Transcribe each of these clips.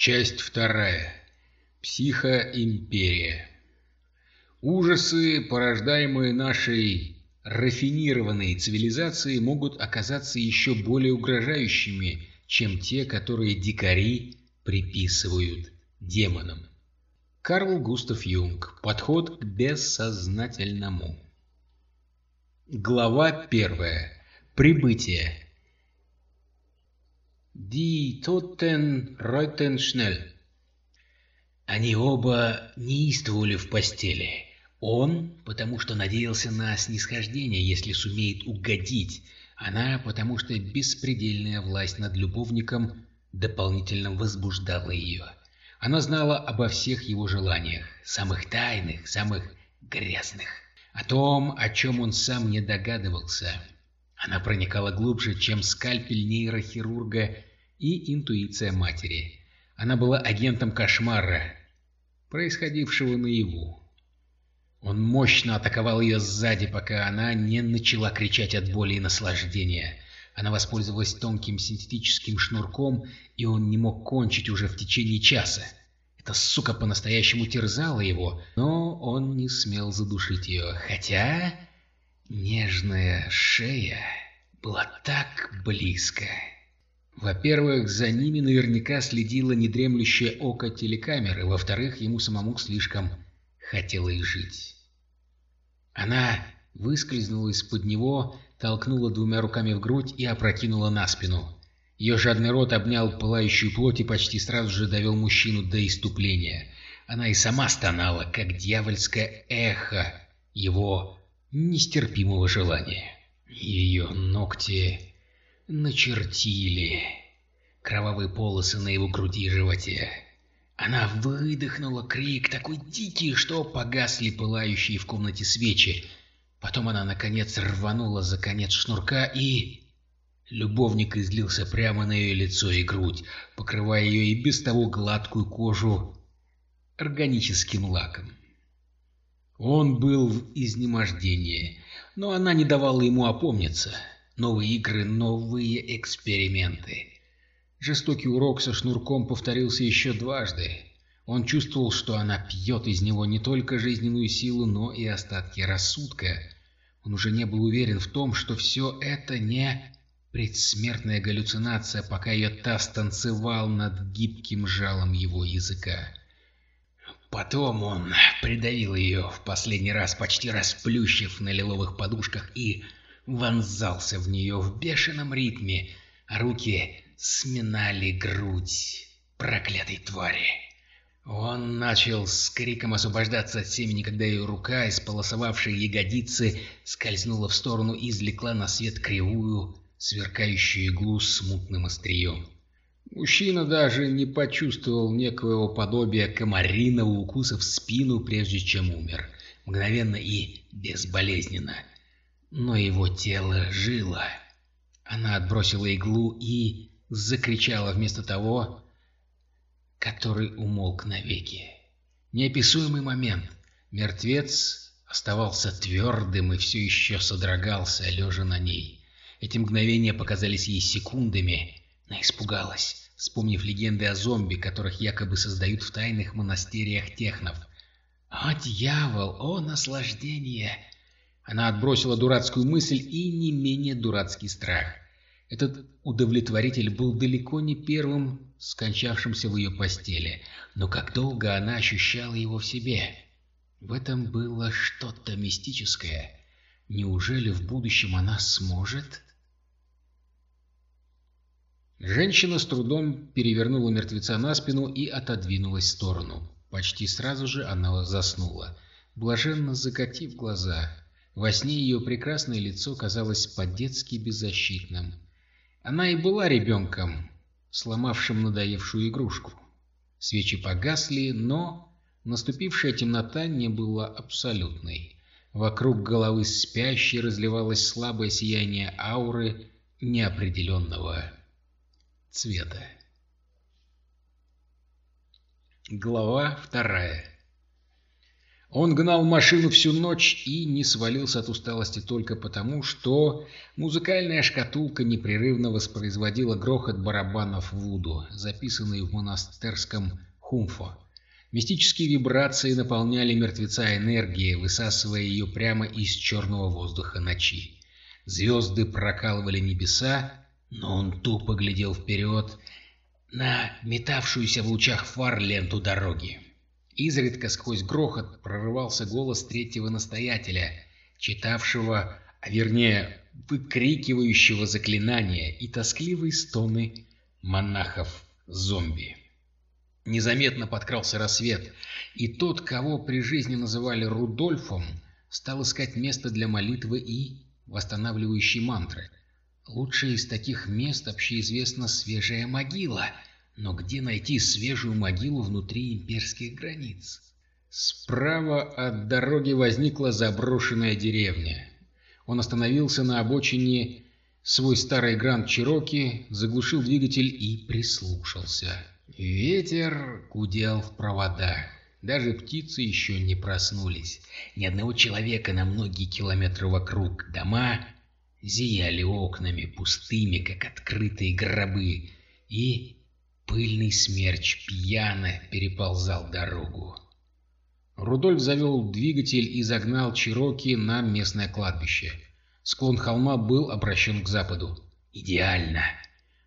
Часть вторая. Психоимперия. Ужасы, порождаемые нашей рафинированной цивилизацией, могут оказаться еще более угрожающими, чем те, которые дикари приписывают демонам. Карл Густав Юнг. Подход к бессознательному. Глава первая. Прибытие. Die Toten reuten schnell. Они оба неистовали в постели. Он, потому что надеялся на снисхождение, если сумеет угодить. Она, потому что беспредельная власть над любовником дополнительно возбуждала ее. Она знала обо всех его желаниях, самых тайных, самых грязных. О том, о чем он сам не догадывался. Она проникала глубже, чем скальпель нейрохирурга и интуиция матери. Она была агентом кошмара, происходившего наяву. Он мощно атаковал ее сзади, пока она не начала кричать от боли и наслаждения. Она воспользовалась тонким синтетическим шнурком, и он не мог кончить уже в течение часа. Эта сука по-настоящему терзала его, но он не смел задушить ее, хотя нежная шея была так близко. Во-первых, за ними наверняка следило недремлющее око телекамеры, во-вторых, ему самому слишком хотелось жить. Она выскользнула из-под него, толкнула двумя руками в грудь и опрокинула на спину. Ее жадный рот обнял пылающую плоть и почти сразу же довел мужчину до иступления. Она и сама стонала, как дьявольское эхо его нестерпимого желания. Ее ногти начертили кровавые полосы на его груди и животе. Она выдохнула крик, такой дикий, что погасли пылающие в комнате свечи. Потом она, наконец, рванула за конец шнурка и... Любовник излился прямо на ее лицо и грудь, покрывая ее и без того гладкую кожу органическим лаком. Он был в изнемождении, но она не давала ему опомниться. Новые игры, новые эксперименты. Жестокий урок со шнурком повторился еще дважды. Он чувствовал, что она пьет из него не только жизненную силу, но и остатки рассудка. Он уже не был уверен в том, что все это не предсмертная галлюцинация, пока ее таз танцевал над гибким жалом его языка. Потом он придавил ее в последний раз, почти расплющив на лиловых подушках и вонзался в нее в бешеном ритме, а руки сминали грудь проклятой твари. Он начал с криком освобождаться от семени, когда ее рука, исполосовавшая ягодицы, скользнула в сторону и извлекла на свет кривую, сверкающую иглу с мутным острием. Мужчина даже не почувствовал некоего подобия комариного укуса в спину, прежде чем умер. Мгновенно и безболезненно но его тело жило. Она отбросила иглу и закричала вместо того, который умолк навеки. Неописуемый момент. Мертвец оставался твердым и все еще содрогался, лежа на ней. Эти мгновения показались ей секундами. Она испугалась, вспомнив легенды о зомби, которых якобы создают в тайных монастырях технов. «О, дьявол! О, наслаждение!» Она отбросила дурацкую мысль и не менее дурацкий страх. Этот удовлетворитель был далеко не первым скончавшимся в ее постели, но как долго она ощущала его в себе. В этом было что-то мистическое. Неужели в будущем она сможет? Женщина с трудом перевернула мертвеца на спину и отодвинулась в сторону. Почти сразу же она заснула, блаженно закатив глаза. Во сне ее прекрасное лицо казалось по-детски беззащитным. Она и была ребенком, сломавшим надоевшую игрушку. Свечи погасли, но наступившая темнота не была абсолютной. Вокруг головы спящей разливалось слабое сияние ауры неопределенного цвета. Глава вторая Он гнал машину всю ночь и не свалился от усталости только потому, что музыкальная шкатулка непрерывно воспроизводила грохот барабанов Вуду, записанный в монастырском Хумфо. Мистические вибрации наполняли мертвеца энергией, высасывая ее прямо из черного воздуха ночи. Звезды прокалывали небеса, но он тупо глядел вперед на метавшуюся в лучах фар ленту дороги. Изредка сквозь грохот прорывался голос третьего настоятеля, читавшего, а вернее, выкрикивающего заклинания и тоскливые стоны монахов-зомби. Незаметно подкрался рассвет, и тот, кого при жизни называли Рудольфом, стал искать место для молитвы и восстанавливающей мантры. Лучшее из таких мест общеизвестна свежая могила — но где найти свежую могилу внутри имперских границ? Справа от дороги возникла заброшенная деревня. Он остановился на обочине свой старый Гранд Чироки, заглушил двигатель и прислушался. Ветер гудел в проводах. Даже птицы еще не проснулись. Ни одного человека на многие километры вокруг. Дома зияли окнами, пустыми, как открытые гробы. И Пыльный смерч пьяно переползал дорогу. Рудольф завел двигатель и загнал Чироки на местное кладбище. Склон холма был обращен к западу. Идеально!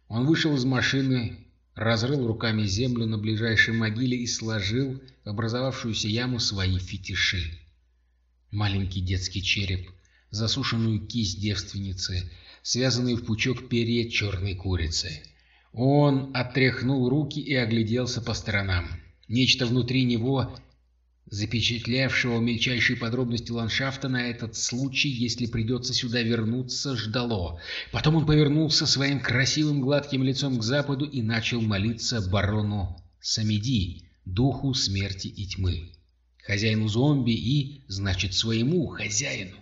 Он вышел из машины, разрыл руками землю на ближайшей могиле и сложил в образовавшуюся яму свои фетиши. Маленький детский череп, засушенную кисть девственницы, связанные в пучок перья черной курицы — он отряхнул руки и огляделся по сторонам. Нечто внутри него, запечатлевшего мельчайшие подробности ландшафта на этот случай, если придется сюда вернуться, ждало. Потом он повернулся своим красивым гладким лицом к западу и начал молиться барону Самеди, духу смерти и тьмы. Хозяину зомби и, значит, своему хозяину.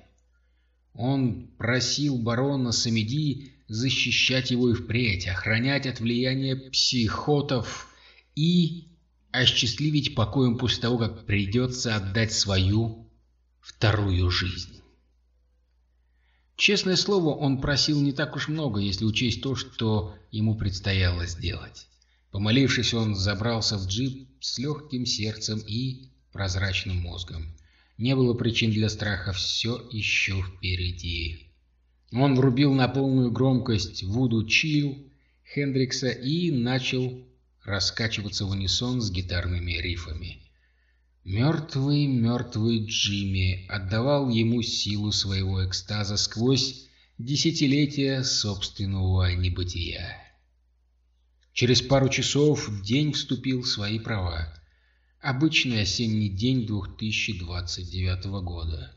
Он просил барона Самеди защищать его и впредь, охранять от влияния психотов и осчастливить покоем после того, как придется отдать свою вторую жизнь. Честное слово, он просил не так уж много, если учесть то, что ему предстояло сделать. Помолившись, он забрался в джип с легким сердцем и прозрачным мозгом. Не было причин для страха, все еще впереди. Он врубил на полную громкость Вуду Чил Хендрикса и начал раскачиваться в унисон с гитарными рифами. Мертвый, мертвый Джимми отдавал ему силу своего экстаза сквозь десятилетия собственного небытия. Через пару часов день вступил в свои права. Обычный осенний день 2029 года.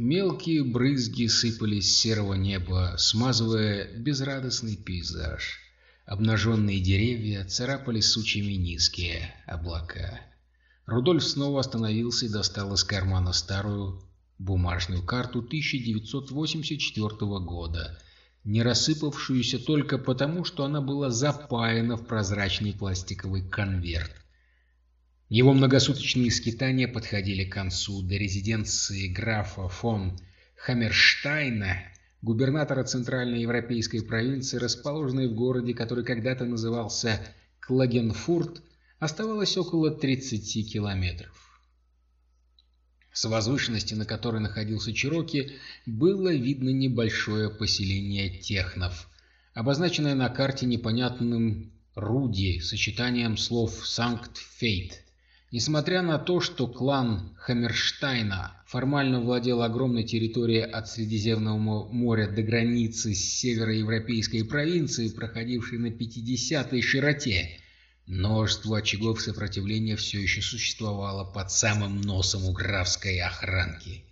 Мелкие брызги сыпались с серого неба, смазывая безрадостный пейзаж. Обнаженные деревья царапали сучьями низкие облака. Рудольф снова остановился и достал из кармана старую бумажную карту 1984 года, не рассыпавшуюся только потому, что она была запаяна в прозрачный пластиковый конверт. Его многосуточные скитания подходили к концу. До резиденции графа фон Хаммерштайна, губернатора центральной европейской провинции, расположенной в городе, который когда-то назывался Клагенфурт, оставалось около 30 километров. С возвышенности, на которой находился Чироки, было видно небольшое поселение технов, обозначенное на карте непонятным Руди сочетанием слов «Санкт-Фейт» Несмотря на то, что клан Хаммерштайна формально владел огромной территорией от Средиземного моря до границы с североевропейской провинцией, проходившей на 50-й широте, множество очагов сопротивления все еще существовало под самым носом у графской охранки.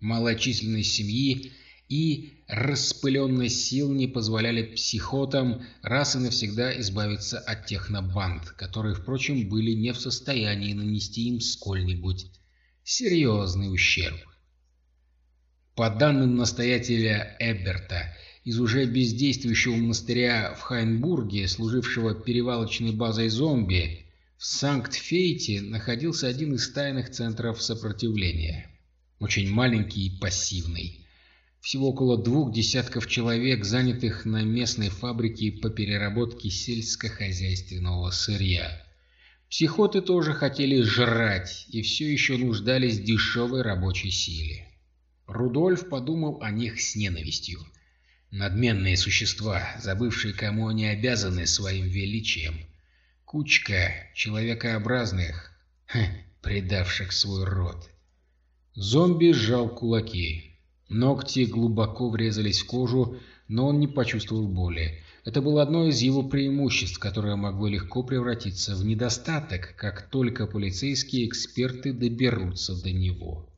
Малочисленность семьи и распыленность сил не позволяли психотам раз и навсегда избавиться от технобанд, которые, впрочем, были не в состоянии нанести им сколь-нибудь серьезный ущерб. По данным настоятеля Эберта, из уже бездействующего монастыря в Хайнбурге, служившего перевалочной базой зомби, в Санкт-Фейте находился один из тайных центров сопротивления. Очень маленький и пассивный. Всего около двух десятков человек, занятых на местной фабрике по переработке сельскохозяйственного сырья. Психоты тоже хотели жрать и все еще нуждались в дешевой рабочей силе. Рудольф подумал о них с ненавистью. Надменные существа, забывшие, кому они обязаны своим величием. Кучка человекообразных, хм, предавших свой род. Зомби сжал кулаки. Ногти глубоко врезались в кожу, но он не почувствовал боли. Это было одно из его преимуществ, которое могло легко превратиться в недостаток, как только полицейские эксперты доберутся до него.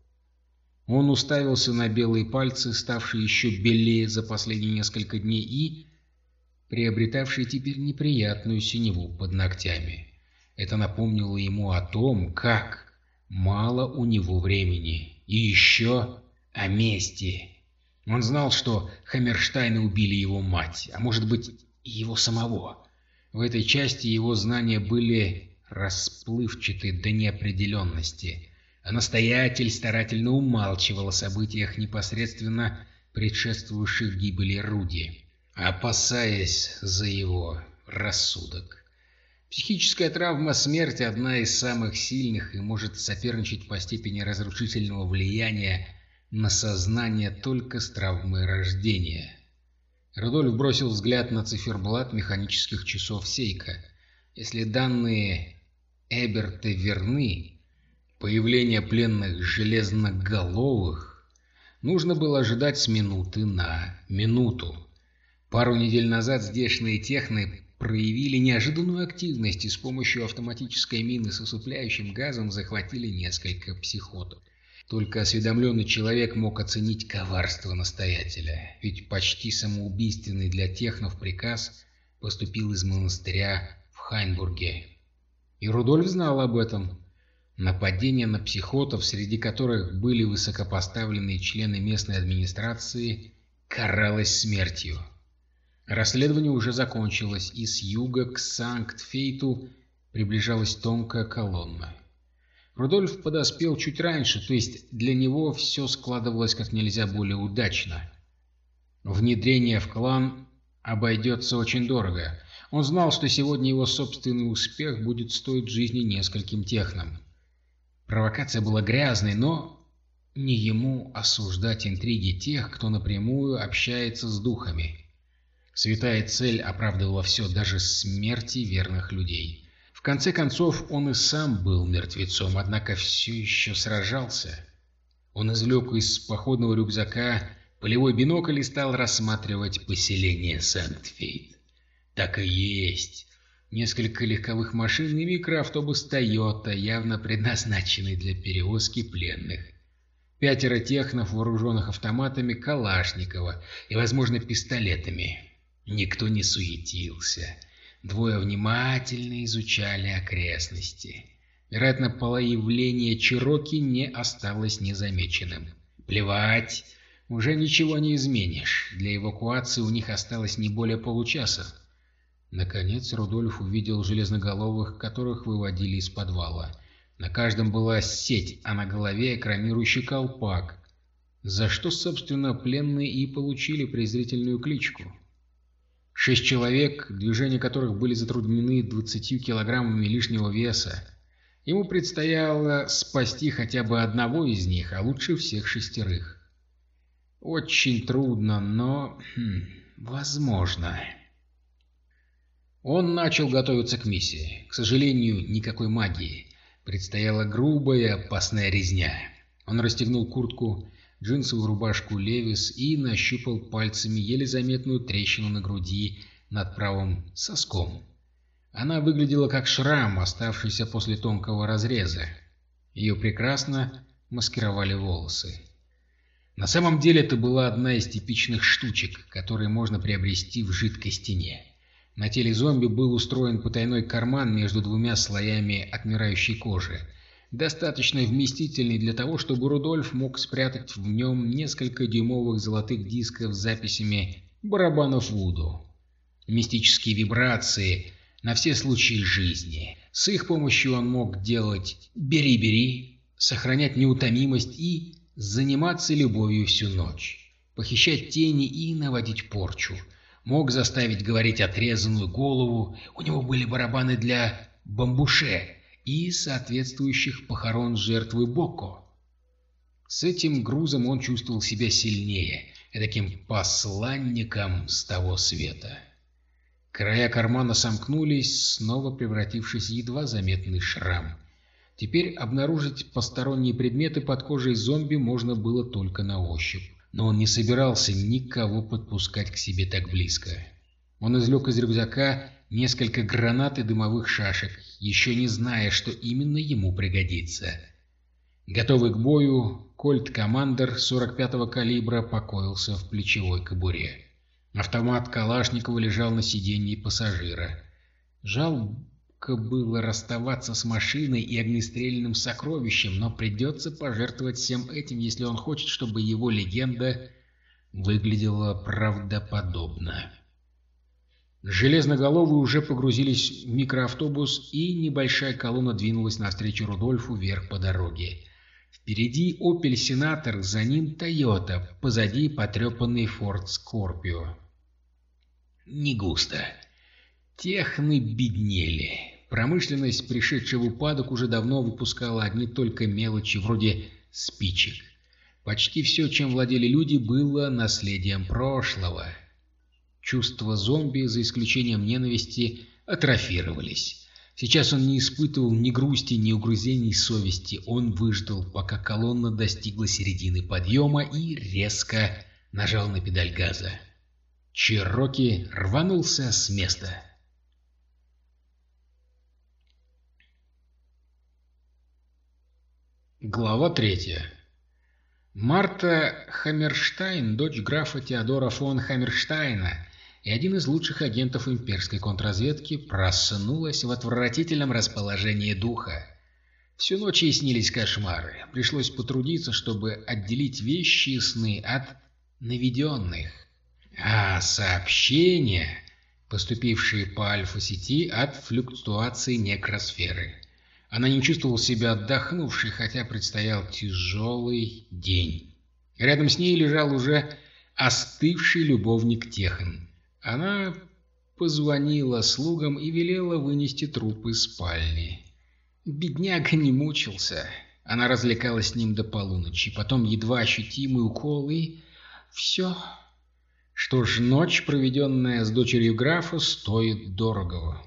Он уставился на белые пальцы, ставшие еще белее за последние несколько дней и приобретавшие теперь неприятную синеву под ногтями. Это напомнило ему о том, как мало у него времени. И еще о мести. Он знал, что Хаммерштайны убили его мать, а может быть и его самого. В этой части его знания были расплывчаты до неопределенности а настоятель старательно умалчивал о событиях, непосредственно предшествовавших гибели Руди, опасаясь за его рассудок. Психическая травма смерти – одна из самых сильных и может соперничать по степени разрушительного влияния на сознание только с травмой рождения. Рудольф бросил взгляд на циферблат механических часов Сейка. Если данные Эберта верны, Появление пленных железноголовых нужно было ожидать с минуты на минуту. Пару недель назад здешние техны проявили неожиданную активность и с помощью автоматической мины с усыпляющим газом захватили несколько психотов. Только осведомленный человек мог оценить коварство настоятеля, ведь почти самоубийственный для технов приказ поступил из монастыря в Хайнбурге. И Рудольф знал об этом. Нападение на психотов, среди которых были высокопоставленные члены местной администрации, каралось смертью. Расследование уже закончилось, и с юга к Санкт-Фейту приближалась тонкая колонна. Рудольф подоспел чуть раньше, то есть для него все складывалось как нельзя более удачно. Внедрение в клан обойдется очень дорого. Он знал, что сегодня его собственный успех будет стоить жизни нескольким технам. Провокация была грязной, но не ему осуждать интриги тех, кто напрямую общается с духами. Святая цель оправдывала все, даже смерти верных людей. Конце концов, он и сам был мертвецом, однако все еще сражался. Он извлек из походного рюкзака полевой бинокль и стал рассматривать поселение Сент-Фейт. Так и есть. Несколько легковых машин и микроавтобус «Тойота», явно предназначенный для перевозки пленных. Пятеро технов, вооруженных автоматами Калашникова и, возможно, пистолетами. Никто не суетился. Двое внимательно изучали окрестности. Вероятно, появление Чироки не осталось незамеченным. Плевать, уже ничего не изменишь. Для эвакуации у них осталось не более получаса. Наконец Рудольф увидел железноголовых, которых выводили из подвала. На каждом была сеть, а на голове экранирующий колпак, за что, собственно, пленные и получили презрительную кличку. Шесть человек, движения которых были затруднены двадцатью килограммами лишнего веса. Ему предстояло спасти хотя бы одного из них, а лучше всех шестерых. Очень трудно, но... Хм, возможно... Он начал готовиться к миссии. К сожалению, никакой магии. Предстояла грубая, опасная резня. Он расстегнул куртку, джинсовую рубашку Левис и нащупал пальцами еле заметную трещину на груди над правым соском. Она выглядела как шрам, оставшийся после тонкого разреза. Ее прекрасно маскировали волосы. На самом деле это была одна из типичных штучек, которые можно приобрести в жидкой стене. На теле зомби был устроен потайной карман между двумя слоями отмирающей кожи, достаточно вместительный для того, чтобы Рудольф мог спрятать в нем несколько дюймовых золотых дисков с записями барабанов Вуду. Мистические вибрации на все случаи жизни. С их помощью он мог делать «бери-бери», сохранять неутомимость и заниматься любовью всю ночь, похищать тени и наводить порчу. Мог заставить говорить отрезанную голову, у него были барабаны для бамбуше и соответствующих похорон жертвы Боко. С этим грузом он чувствовал себя сильнее, таким посланником с того света. Края кармана сомкнулись, снова превратившись в едва заметный шрам. Теперь обнаружить посторонние предметы под кожей зомби можно было только на ощупь. Но он не собирался никого подпускать к себе так близко. Он извлек из рюкзака несколько гранат и дымовых шашек, еще не зная, что именно ему пригодится. Готовый к бою, кольт Командер 45-го калибра покоился в плечевой кобуре. Автомат Калашникова лежал на сиденье пассажира. Жалко было расставаться с машиной и огнестрельным сокровищем, но придется пожертвовать всем этим, если он хочет, чтобы его легенда выглядела правдоподобно. Железноголовые уже погрузились в микроавтобус, и небольшая колонна двинулась навстречу Рудольфу вверх по дороге. Впереди «Опель Сенатор», за ним «Тойота», позади потрепанный «Форд Скорпио». Не густо. Техны беднели. Промышленность, пришедшая в упадок, уже давно выпускала одни только мелочи, вроде спичек. Почти все, чем владели люди, было наследием прошлого. Чувства зомби, за исключением ненависти, атрофировались. Сейчас он не испытывал ни грусти, ни угрызений совести. Он выждал, пока колонна достигла середины подъема и резко нажал на педаль газа. Чероки рванулся с места. Глава третья. Марта Хаммерштайн, дочь графа Теодора фон Хаммерштайна и один из лучших агентов имперской контрразведки, проснулась в отвратительном расположении духа. Всю ночь ей снились кошмары. Пришлось потрудиться, чтобы отделить вещи и сны от наведенных. А сообщения, поступившие по альфа-сети от флюктуации некросферы. Она не чувствовала себя отдохнувшей, хотя предстоял тяжелый день. Рядом с ней лежал уже остывший любовник Техан. Она позвонила слугам и велела вынести труп из спальни. Бедняга не мучился. Она развлекалась с ним до полуночи, потом едва ощутимый укол и... Все что ж, ночь, проведенная с дочерью графа, стоит дорогого.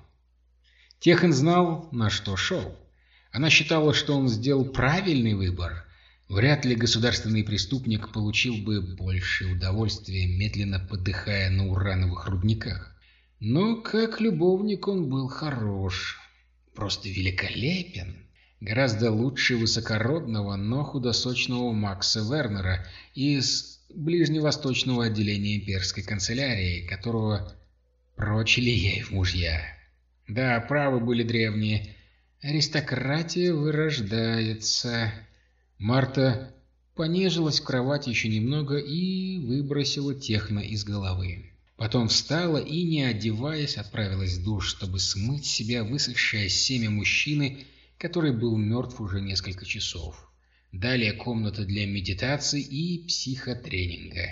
Техан знал, на что шел. Она считала, что он сделал правильный выбор. Вряд ли государственный преступник получил бы больше удовольствия, медленно подыхая на урановых рудниках. Но как любовник он был хорош, просто великолепен. Гораздо лучше высокородного, но худосочного Макса Вернера из ближневосточного отделения имперской канцелярии, которого прочили ей в мужья. Да, правы были древние. Аристократия вырождается. Марта понежилась в кровати еще немного и выбросила техно из головы. Потом встала и, не одеваясь, отправилась в душ, чтобы смыть себя высохшее семя мужчины, который был мертв уже несколько часов. Далее комната для медитации и психотренинга.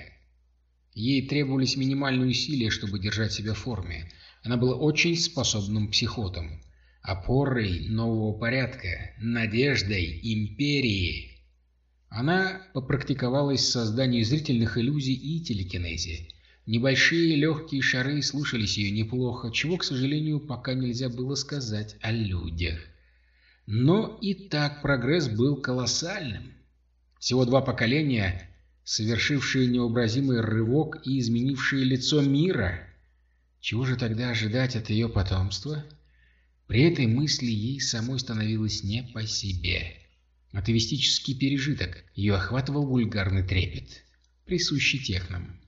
Ей требовались минимальные усилия, чтобы держать себя в форме. Она была очень способным психотом, опорой нового порядка, надеждой империи. Она попрактиковалась в создании зрительных иллюзий и телекинезе. Небольшие легкие шары слушались ее неплохо, чего, к сожалению, пока нельзя было сказать о людях. Но и так прогресс был колоссальным. Всего два поколения, совершившие необразимый рывок и изменившие лицо мира. Чего же тогда ожидать от ее потомства? При этой мысли ей самой становилось не по себе. Атовистический пережиток ее охватывал вульгарный трепет, присущий технам.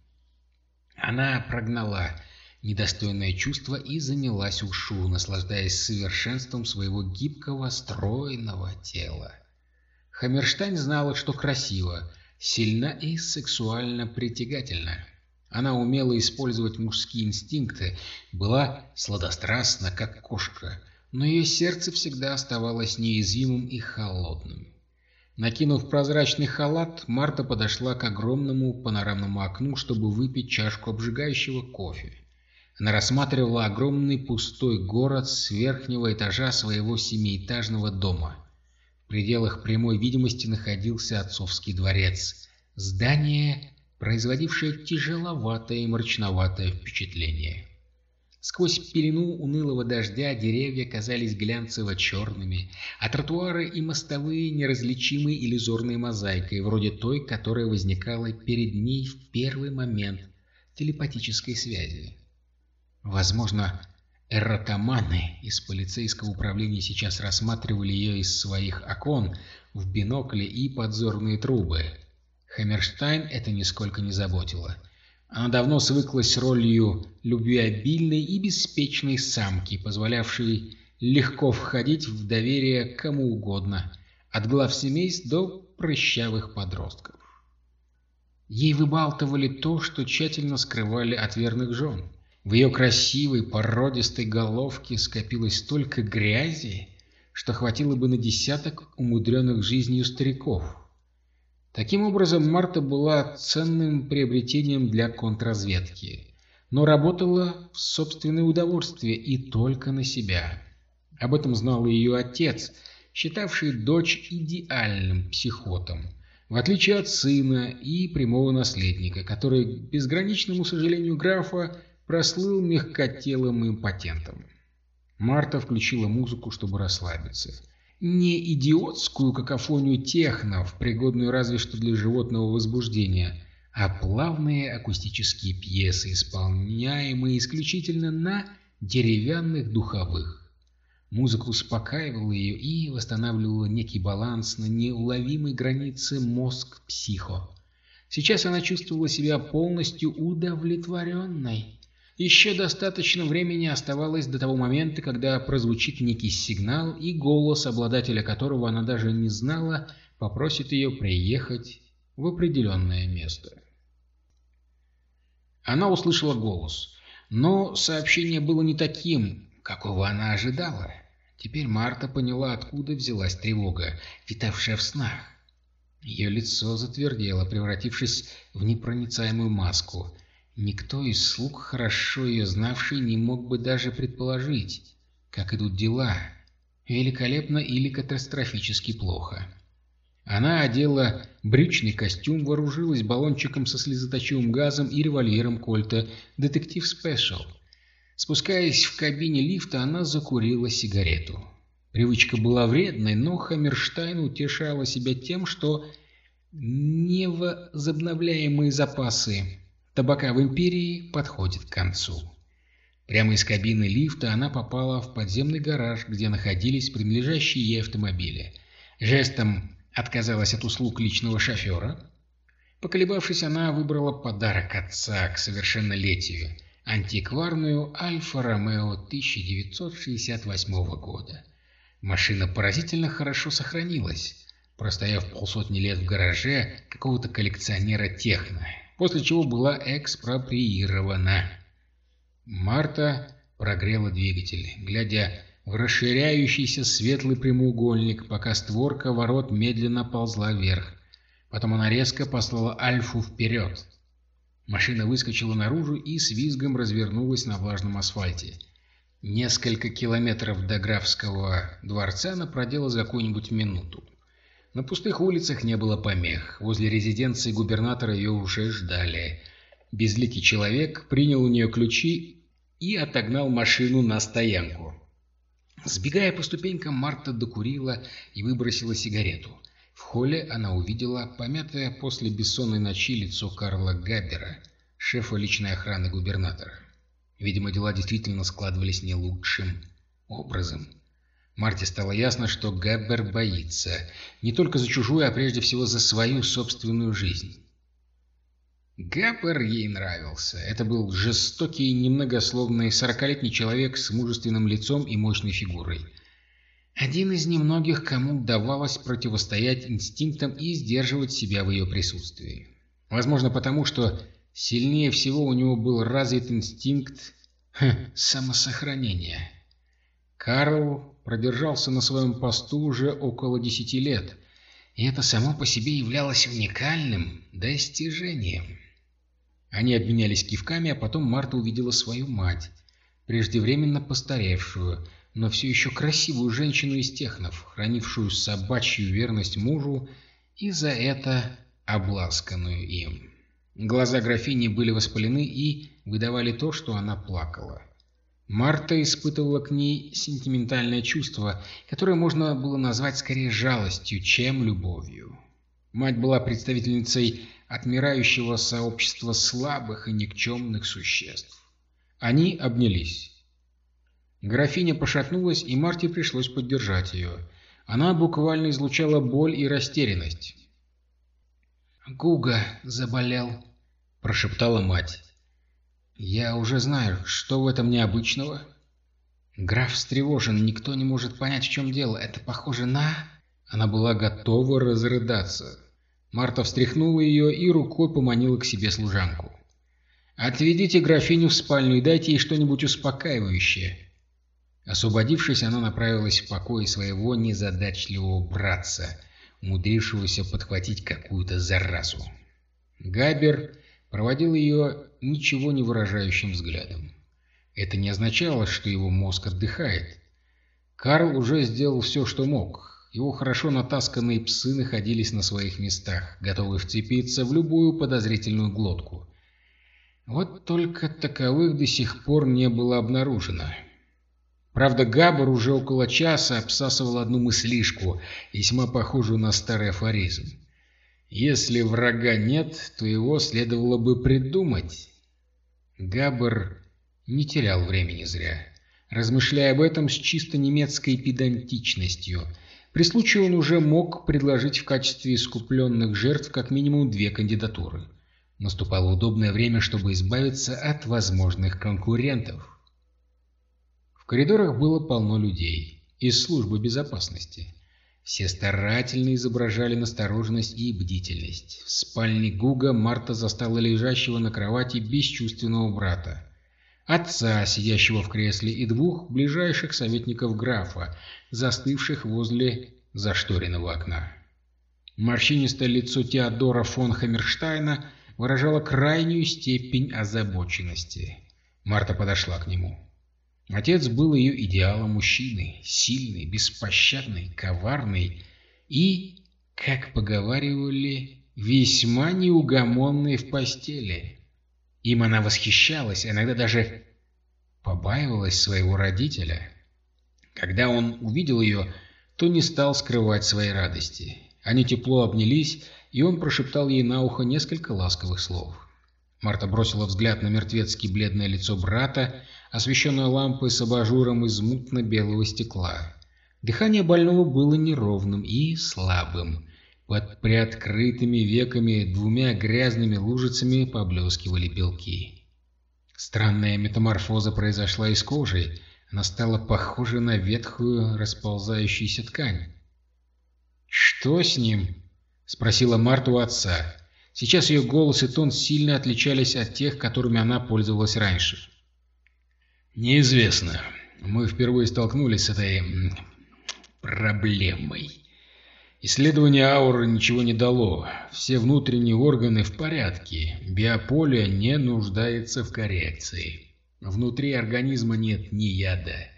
Она прогнала недостойное чувство и занялась ушу, наслаждаясь совершенством своего гибкого, стройного тела. Хаммерштайн знала, что красиво, сильно и сексуально притягательно. Она умела использовать мужские инстинкты, была сладострастна, как кошка, но ее сердце всегда оставалось неуязвимым и холодным. Накинув прозрачный халат, Марта подошла к огромному панорамному окну, чтобы выпить чашку обжигающего кофе. Она рассматривала огромный пустой город с верхнего этажа своего семиэтажного дома. В пределах прямой видимости находился отцовский дворец. Здание производившее тяжеловатое и мрачноватое впечатление. Сквозь пелену унылого дождя деревья казались глянцево-черными, а тротуары и мостовые неразличимой иллюзорной мозаикой, вроде той, которая возникала перед ней в первый момент телепатической связи. Возможно, эротоманы из полицейского управления сейчас рассматривали ее из своих окон в бинокли и подзорные трубы, Хаммерштайн это нисколько не заботило. Она давно свыклась с ролью любвеобильной и беспечной самки, позволявшей легко входить в доверие кому угодно, от глав семейств до прыщавых подростков. Ей выбалтывали то, что тщательно скрывали от верных жен. В ее красивой, породистой головке скопилось столько грязи, что хватило бы на десяток умудренных жизнью стариков. Таким образом, Марта была ценным приобретением для контрразведки, но работала в собственное удовольствие и только на себя. Об этом знал и ее отец, считавший дочь идеальным психотом, в отличие от сына и прямого наследника, который, к безграничному сожалению графа, прослыл мягкотелым импотентом. Марта включила музыку, чтобы расслабиться не идиотскую какофонию технов, пригодную разве что для животного возбуждения, а плавные акустические пьесы, исполняемые исключительно на деревянных духовых. Музыка успокаивала ее и восстанавливала некий баланс на неуловимой границе мозг-психо. Сейчас она чувствовала себя полностью удовлетворенной. Еще достаточно времени оставалось до того момента, когда прозвучит некий сигнал, и голос, обладателя которого она даже не знала, попросит ее приехать в определенное место. Она услышала голос, но сообщение было не таким, какого она ожидала. Теперь Марта поняла, откуда взялась тревога, витавшая в снах. Ее лицо затвердело, превратившись в непроницаемую маску – Никто из слуг, хорошо ее знавший, не мог бы даже предположить, как идут дела. Великолепно или катастрофически плохо. Она одела брючный костюм, вооружилась баллончиком со слезоточивым газом и револьвером Кольта «Детектив Спешл». Спускаясь в кабине лифта, она закурила сигарету. Привычка была вредной, но Хаммерштайн утешала себя тем, что невозобновляемые запасы табака в Империи подходит к концу. Прямо из кабины лифта она попала в подземный гараж, где находились принадлежащие ей автомобили. Жестом отказалась от услуг личного шофера. Поколебавшись, она выбрала подарок отца к совершеннолетию – антикварную Альфа-Ромео 1968 года. Машина поразительно хорошо сохранилась, простояв полсотни лет в гараже какого-то коллекционера техно после чего была экспроприирована. Марта прогрела двигатель, глядя в расширяющийся светлый прямоугольник, пока створка ворот медленно ползла вверх. Потом она резко послала Альфу вперед. Машина выскочила наружу и с визгом развернулась на влажном асфальте. Несколько километров до графского дворца она проделала за какую-нибудь минуту. На пустых улицах не было помех. Возле резиденции губернатора ее уже ждали. Безликий человек принял у нее ключи и отогнал машину на стоянку. Сбегая по ступенькам, Марта докурила и выбросила сигарету. В холле она увидела помятое после бессонной ночи лицо Карла Габбера, шефа личной охраны губернатора. Видимо, дела действительно складывались не лучшим образом. Марте стало ясно, что Габбер боится. Не только за чужую, а прежде всего за свою собственную жизнь. Габбер ей нравился. Это был жестокий, немногословный, сорокалетний человек с мужественным лицом и мощной фигурой. Один из немногих, кому удавалось противостоять инстинктам и сдерживать себя в ее присутствии. Возможно, потому что Сильнее всего у него был развит инстинкт самосохранения. Карл продержался на своем посту уже около десяти лет, и это само по себе являлось уникальным достижением. Они обменялись кивками, а потом Марта увидела свою мать, преждевременно постаревшую, но все еще красивую женщину из технов, хранившую собачью верность мужу и за это обласканную им. Глаза графини были воспалены и выдавали то, что она плакала. Марта испытывала к ней сентиментальное чувство, которое можно было назвать скорее жалостью, чем любовью. Мать была представительницей отмирающего сообщества слабых и никчемных существ. Они обнялись. Графиня пошатнулась, и Марте пришлось поддержать ее. Она буквально излучала боль и растерянность. «Гуга заболел», — прошептала мать. «Я уже знаю, что в этом необычного?» Граф встревожен, никто не может понять, в чем дело. Это похоже на... Она была готова разрыдаться. Марта встряхнула ее и рукой поманила к себе служанку. «Отведите графиню в спальню и дайте ей что-нибудь успокаивающее». Освободившись, она направилась в покой своего незадачливого братца, умудрившегося подхватить какую-то заразу. Габер проводил ее ничего не выражающим взглядом. Это не означало, что его мозг отдыхает. Карл уже сделал все, что мог. Его хорошо натасканные псы находились на своих местах, готовые вцепиться в любую подозрительную глотку. Вот только таковых до сих пор не было обнаружено. Правда, Габар уже около часа обсасывал одну мыслишку, весьма похожую на старый афоризм. Если врага нет, то его следовало бы придумать. Габр не терял времени зря, размышляя об этом с чисто немецкой педантичностью. При случае он уже мог предложить в качестве искупленных жертв как минимум две кандидатуры. Наступало удобное время, чтобы избавиться от возможных конкурентов. В коридорах было полно людей из службы безопасности. Все старательно изображали настороженность и бдительность. В спальне Гуга Марта застала лежащего на кровати бесчувственного брата. Отца, сидящего в кресле, и двух ближайших советников графа, застывших возле зашторенного окна. Морщинистое лицо Теодора фон Хаммерштайна выражало крайнюю степень озабоченности. Марта подошла к нему. Отец был ее идеалом мужчины, сильный, беспощадный, коварный и, как поговаривали, весьма неугомонный в постели. Им она восхищалась, иногда даже побаивалась своего родителя. Когда он увидел ее, то не стал скрывать своей радости. Они тепло обнялись, и он прошептал ей на ухо несколько ласковых слов. Марта бросила взгляд на мертвецки бледное лицо брата, освещенное лампой с абажуром из мутно-белого стекла. Дыхание больного было неровным и слабым. Под приоткрытыми веками двумя грязными лужицами поблескивали белки. Странная метаморфоза произошла из кожи, она стала похожа на ветхую расползающуюся ткань. «Что с ним?» — спросила Марта у отца. Сейчас ее голос и тон сильно отличались от тех, которыми она пользовалась раньше. «Неизвестно. Мы впервые столкнулись с этой... проблемой. Исследование ауры ничего не дало. Все внутренние органы в порядке. Биополе не нуждается в коррекции. Внутри организма нет ни яда,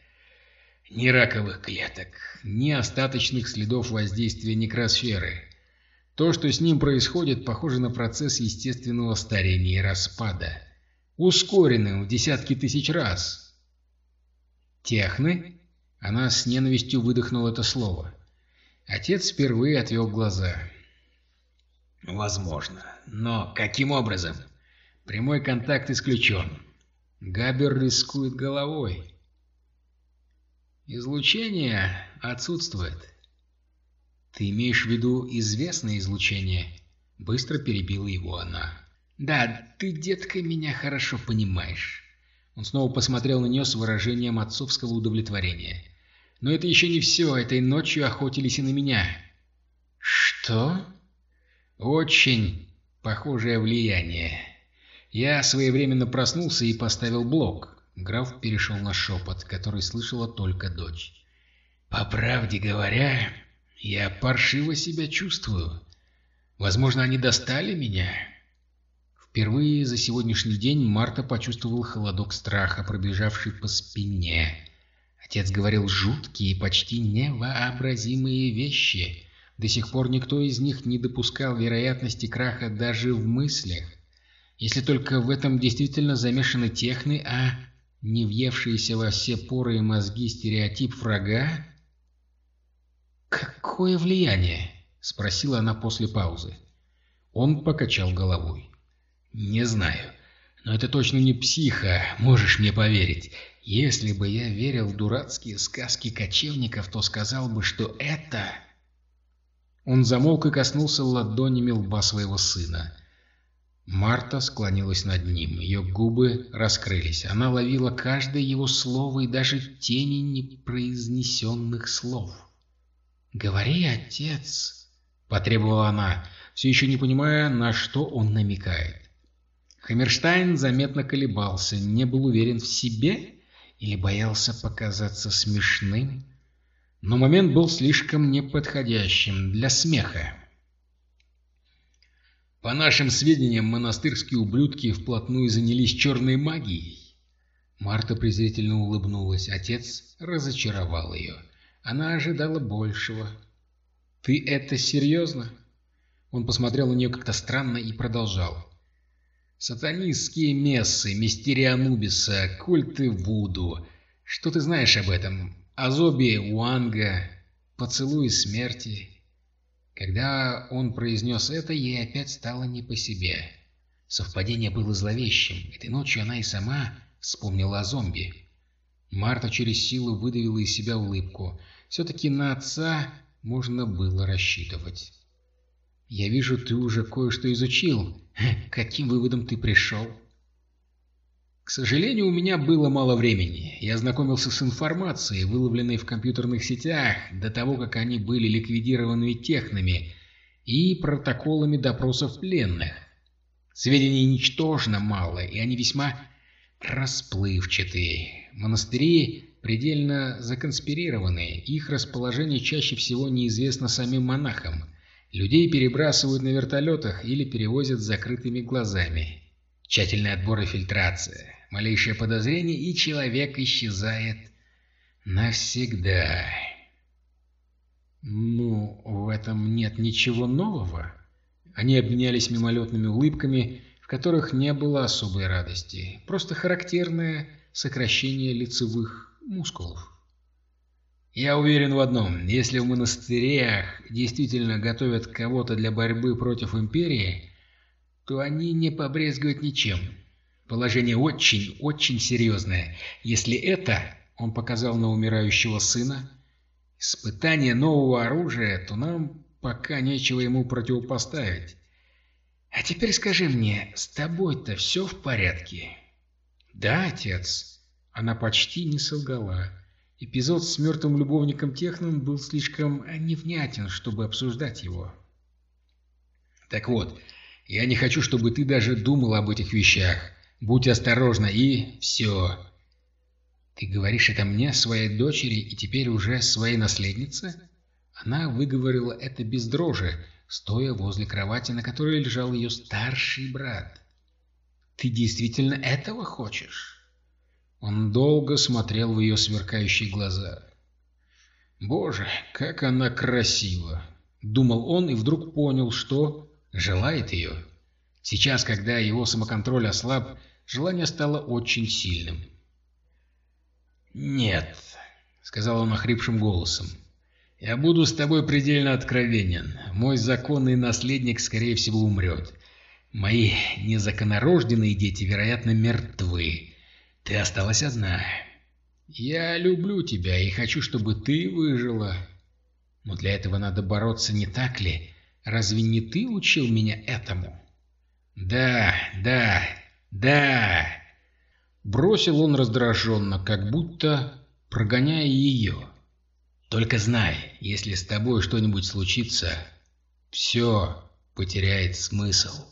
ни раковых клеток, ни остаточных следов воздействия некросферы. То, что с ним происходит, похоже на процесс естественного старения и распада. Ускоренный в десятки тысяч раз. «Техны?» Она с ненавистью выдохнула это слово. Отец впервые отвел глаза. «Возможно. Но каким образом? Прямой контакт исключен. Габер рискует головой. Излучение отсутствует. «Ты имеешь в виду известное излучение?» Быстро перебила его она. «Да, ты, детка, меня хорошо понимаешь». Он снова посмотрел на нее с выражением отцовского удовлетворения. «Но это еще не все. Этой ночью охотились и на меня». «Что?» «Очень похожее влияние. Я своевременно проснулся и поставил блок. Граф перешел на шепот, который слышала только дочь. «По правде говоря, я паршиво себя чувствую. Возможно, они достали меня?» Впервые за сегодняшний день Марта почувствовал холодок страха, пробежавший по спине. Отец говорил жуткие, почти невообразимые вещи. До сих пор никто из них не допускал вероятности краха даже в мыслях. Если только в этом действительно замешаны техны, а не въевшиеся во все поры и мозги стереотип врага? «Какое влияние?» — спросила она после паузы. Он покачал головой. «Не знаю. Но это точно не психа, можешь мне поверить. Если бы я верил в дурацкие сказки кочевников, то сказал бы, что это...» Он замолк и коснулся ладонями лба своего сына. Марта склонилась над ним, ее губы раскрылись. Она ловила каждое его слово и даже тени непроизнесенных слов. «Говори, отец!» — потребовала она, все еще не понимая, на что он намекает. Хаммерштайн заметно колебался, не был уверен в себе или боялся показаться смешным. Но момент был слишком неподходящим для смеха. По нашим сведениям, монастырские ублюдки вплотную занялись черной магией. Марта презрительно улыбнулась. Отец разочаровал ее. Она ожидала большего. «Ты это серьезно?» Он посмотрел на нее как-то странно и продолжал. «Сатанистские мессы, мистерия Анубиса, культы Вуду. Что ты знаешь об этом? Азоби Уанга, поцелуи смерти, когда он произнес это, ей опять стало не по себе. Совпадение было зловещим. Этой ночью она и сама вспомнила о зомби. Марта через силу выдавила из себя улыбку. Все-таки на отца можно было рассчитывать. «Я вижу, ты уже кое-что изучил. Каким выводом ты пришел?» К сожалению, у меня было мало времени. Я ознакомился с информацией, выловленной в компьютерных сетях, до того, как они были ликвидированы технами, и протоколами допросов пленных. Сведений ничтожно мало, и они весьма расплывчатые. Монастыри предельно законспирированы, их расположение чаще всего неизвестно самим монахам. Людей перебрасывают на вертолетах или перевозят с закрытыми глазами. Тщательный отбор и фильтрация. Малейшее подозрение, и человек исчезает навсегда. Ну, в этом нет ничего нового. Они обменялись мимолетными улыбками, в которых не было особой радости. Просто характерное сокращение лицевых мускулов. Я уверен в одном. Если в монастырях действительно готовят кого-то для борьбы против Империи, то они не побрезгуют ничем. Положение очень-очень серьезное. Если это, он показал на умирающего сына, испытание нового оружия, то нам пока нечего ему противопоставить. А теперь скажи мне, с тобой-то все в порядке? Да, отец. Она почти не солгала. Эпизод с мертвым любовником Техном был слишком невнятен, чтобы обсуждать его. Так вот, я не хочу, чтобы ты даже думал об этих вещах. Будь осторожна и все. Ты говоришь это мне, своей дочери и теперь уже своей наследнице? Она выговорила это без дрожи, стоя возле кровати, на которой лежал ее старший брат. Ты действительно этого хочешь? Он долго смотрел в ее сверкающие глаза. «Боже, как она красива!» — думал он и вдруг понял, что желает ее. Сейчас, когда его самоконтроль ослаб, желание стало очень сильным. «Нет», — сказал он охрипшим голосом, — «я буду с тобой предельно откровенен. Мой законный наследник, скорее всего, умрет. Мои незаконорожденные дети, вероятно, мертвы. Ты осталась одна. Я люблю тебя и хочу, чтобы ты выжила. Но для этого надо бороться, не так ли?» Разве не ты учил меня этому?» «Да, да, да!» Бросил он раздраженно, как будто прогоняя ее. «Только знай, если с тобой что-нибудь случится, все потеряет смысл».